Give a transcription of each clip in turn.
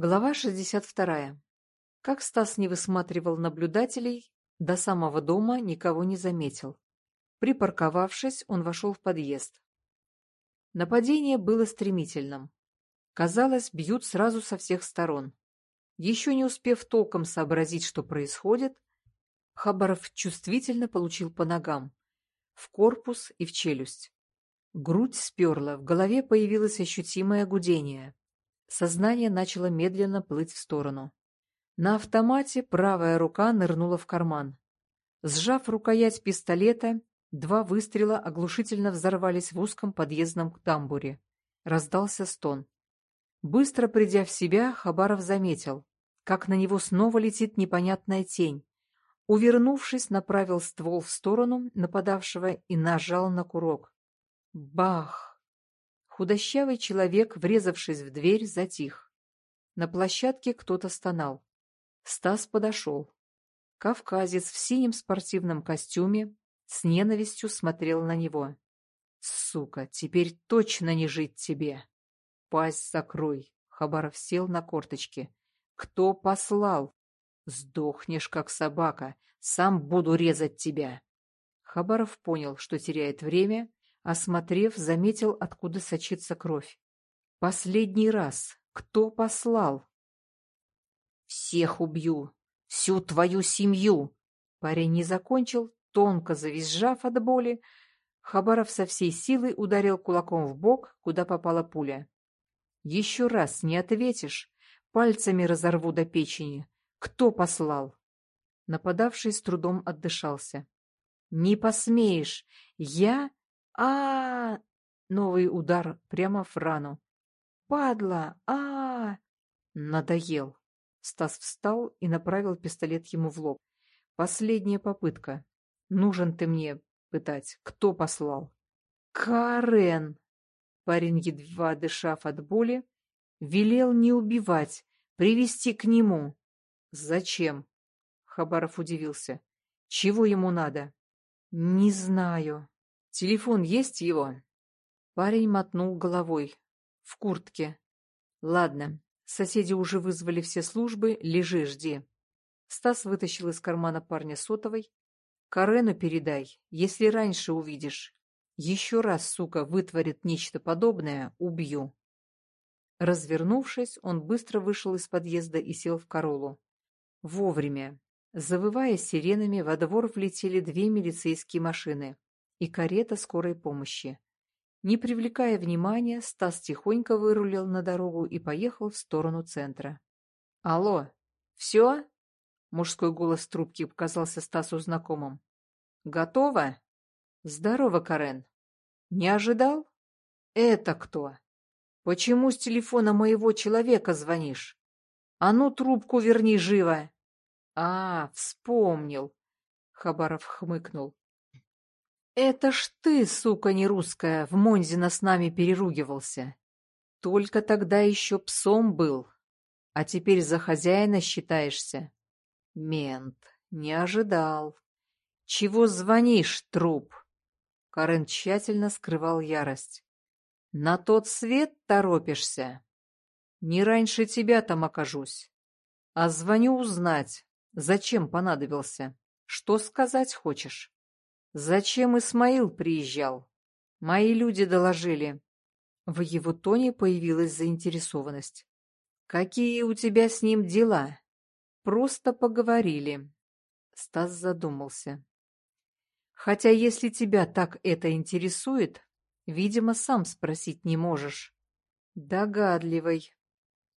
Глава 62. Как Стас не высматривал наблюдателей, до самого дома никого не заметил. Припарковавшись, он вошел в подъезд. Нападение было стремительным. Казалось, бьют сразу со всех сторон. Еще не успев толком сообразить, что происходит, Хабаров чувствительно получил по ногам, в корпус и в челюсть. Грудь сперла, в голове появилось ощутимое гудение. Сознание начало медленно плыть в сторону. На автомате правая рука нырнула в карман. Сжав рукоять пистолета, два выстрела оглушительно взорвались в узком подъездном тамбуре. Раздался стон. Быстро придя в себя, Хабаров заметил, как на него снова летит непонятная тень. Увернувшись, направил ствол в сторону нападавшего и нажал на курок. Бах! Худощавый человек, врезавшись в дверь, затих. На площадке кто-то стонал. Стас подошел. Кавказец в синем спортивном костюме с ненавистью смотрел на него. «Сука, теперь точно не жить тебе!» «Пасть закрой!» Хабаров сел на корточки. «Кто послал?» «Сдохнешь, как собака. Сам буду резать тебя!» Хабаров понял, что теряет время, Осмотрев, заметил, откуда сочится кровь. Последний раз. Кто послал? Всех убью. Всю твою семью. Парень не закончил, тонко завизжав от боли. Хабаров со всей силы ударил кулаком в бок, куда попала пуля. Еще раз не ответишь, пальцами разорву до печени. Кто послал? Нападавший с трудом отдышался. «Не посмеешь! Я а, Новый удар прямо в рану. «Падла! а, Надоел. Стас встал и направил пистолет ему в лоб. «Последняя попытка. Нужен ты мне пытать. Кто послал?» «Карен!» Парень, едва дышав от боли, велел не убивать, привести к нему. «Зачем?» Хабаров удивился. «Чего ему надо?» «Не знаю». Телефон есть его? Парень мотнул головой. В куртке. Ладно, соседи уже вызвали все службы, лежи, жди. Стас вытащил из кармана парня сотовой. Карену передай, если раньше увидишь. Еще раз, сука, вытворит нечто подобное, убью. Развернувшись, он быстро вышел из подъезда и сел в королу. Вовремя. Завывая сиренами, во двор влетели две милицейские машины и карета скорой помощи. Не привлекая внимания, Стас тихонько вырулил на дорогу и поехал в сторону центра. «Алло, все?» — мужской голос трубки показался Стасу знакомым. «Готово?» «Здорово, Карен. Не ожидал?» «Это кто? Почему с телефона моего человека звонишь? А ну, трубку верни живо!» «А, вспомнил!» — Хабаров хмыкнул. «Это ж ты, сука не русская, в Монзина с нами переругивался. Только тогда еще псом был, а теперь за хозяина считаешься. Мент, не ожидал. Чего звонишь, труп?» Карен тщательно скрывал ярость. «На тот свет торопишься? Не раньше тебя там окажусь. А звоню узнать, зачем понадобился. Что сказать хочешь?» «Зачем Исмаил приезжал? Мои люди доложили». В его тоне появилась заинтересованность. «Какие у тебя с ним дела?» «Просто поговорили». Стас задумался. «Хотя если тебя так это интересует, видимо, сам спросить не можешь». «Догадливый».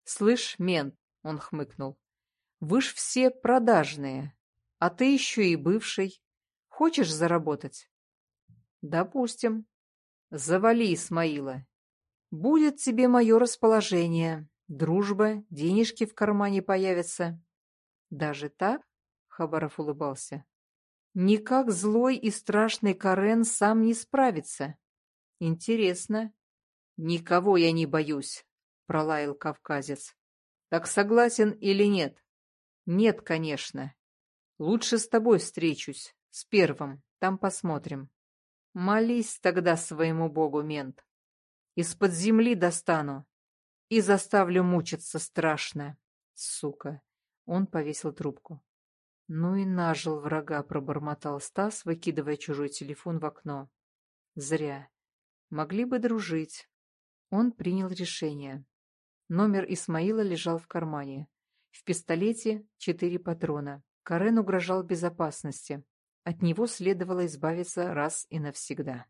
«Слышь, мент», — он хмыкнул, — «вы ж все продажные, а ты еще и бывший. Хочешь заработать? Допустим. Завали Исмаила. Будет тебе мое расположение, дружба, денежки в кармане появятся. Даже так? Хабаров улыбался. Никак злой и страшный Карен сам не справится. Интересно. Никого я не боюсь, пролаял кавказец. Так согласен или нет? Нет, конечно. Лучше с тобой встречусь. С первым. Там посмотрим. Молись тогда своему богу, мент. Из-под земли достану. И заставлю мучиться страшно. Сука. Он повесил трубку. Ну и нажил врага, пробормотал Стас, выкидывая чужой телефон в окно. Зря. Могли бы дружить. Он принял решение. Номер Исмаила лежал в кармане. В пистолете четыре патрона. Карен угрожал безопасности. От него следовало избавиться раз и навсегда.